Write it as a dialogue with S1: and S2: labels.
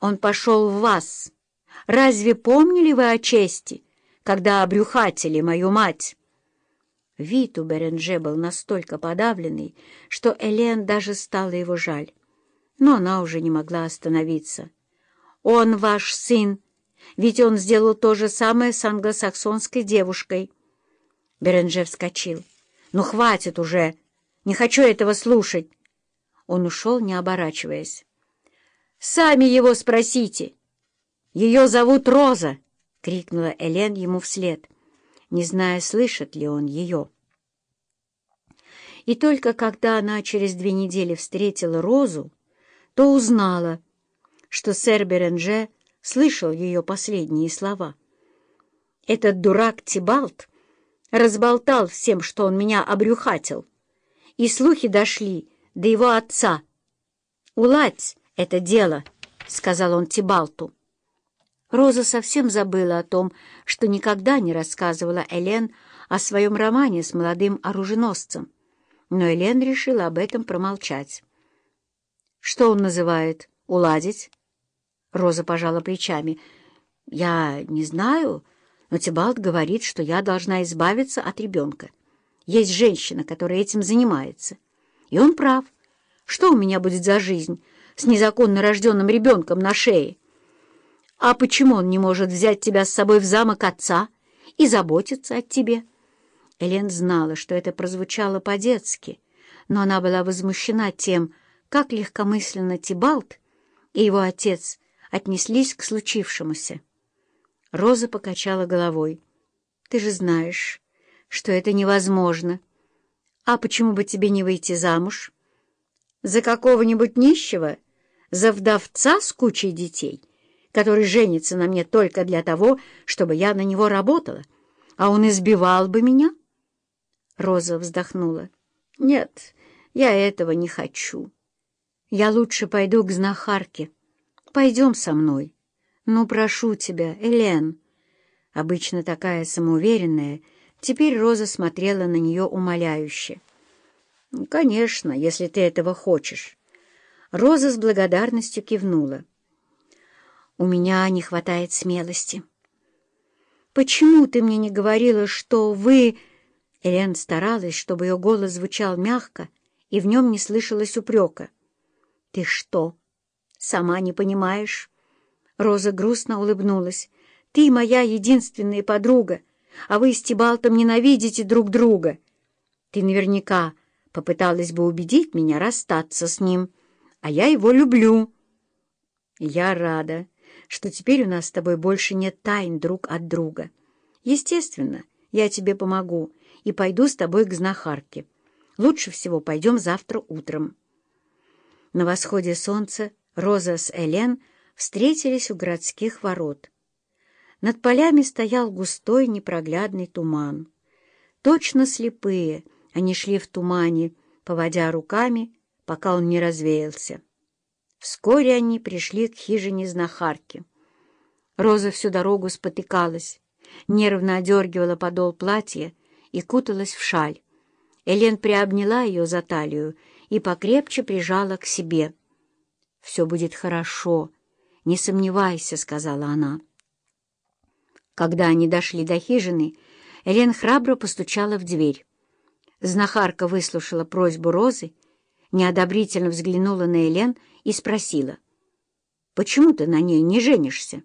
S1: Он пошел в вас. Разве помнили вы о чести, когда обрюхатили мою мать?» Вид у Беренже был настолько подавленный, что Элен даже стало его жаль. Но она уже не могла остановиться. «Он ваш сын, ведь он сделал то же самое с англосаксонской девушкой». Беренже вскочил. «Ну, хватит уже! Не хочу этого слушать!» Он ушел, не оборачиваясь. «Сами его спросите! Ее зовут Роза!» — крикнула Элен ему вслед не зная, слышит ли он ее. И только когда она через две недели встретила Розу, то узнала, что сэр Беренже слышал ее последние слова. «Этот дурак Тибалт разболтал всем, что он меня обрюхатил, и слухи дошли до его отца. «Уладь это дело», — сказал он Тибалту. Роза совсем забыла о том, что никогда не рассказывала Элен о своем романе с молодым оруженосцем, но Элен решила об этом промолчать. «Что он называет? Уладить?» Роза пожала плечами. «Я не знаю, но Тибалт говорит, что я должна избавиться от ребенка. Есть женщина, которая этим занимается. И он прав. Что у меня будет за жизнь с незаконно рожденным ребенком на шее?» А почему он не может взять тебя с собой в замок отца и заботиться о тебе?» Элен знала, что это прозвучало по-детски, но она была возмущена тем, как легкомысленно Тибалт и его отец отнеслись к случившемуся. Роза покачала головой. «Ты же знаешь, что это невозможно. А почему бы тебе не выйти замуж? За какого-нибудь нищего? За вдовца с кучей детей?» который женится на мне только для того, чтобы я на него работала, а он избивал бы меня?» Роза вздохнула. «Нет, я этого не хочу. Я лучше пойду к знахарке. Пойдем со мной. Ну, прошу тебя, Элен». Обычно такая самоуверенная, теперь Роза смотрела на нее умоляюще. «Конечно, если ты этого хочешь». Роза с благодарностью кивнула. У меня не хватает смелости. «Почему ты мне не говорила, что вы...» Элен старалась, чтобы ее голос звучал мягко, и в нем не слышалось упрека. «Ты что, сама не понимаешь?» Роза грустно улыбнулась. «Ты моя единственная подруга, а вы с Тибалтом ненавидите друг друга. Ты наверняка попыталась бы убедить меня расстаться с ним, а я его люблю». «Я рада, что теперь у нас с тобой больше нет тайн друг от друга. Естественно, я тебе помогу и пойду с тобой к знахарке. Лучше всего пойдем завтра утром». На восходе солнца Роза с Элен встретились у городских ворот. Над полями стоял густой непроглядный туман. Точно слепые они шли в тумане, поводя руками, пока он не развеялся. Вскоре они пришли к хижине знахарки. Роза всю дорогу спотыкалась, нервно одергивала подол платья и куталась в шаль. Элен приобняла ее за талию и покрепче прижала к себе. «Все будет хорошо, не сомневайся», — сказала она. Когда они дошли до хижины, Элен храбро постучала в дверь. Знахарка выслушала просьбу Розы, неодобрительно взглянула на Элен и спросила, «Почему ты на ней не женишься?»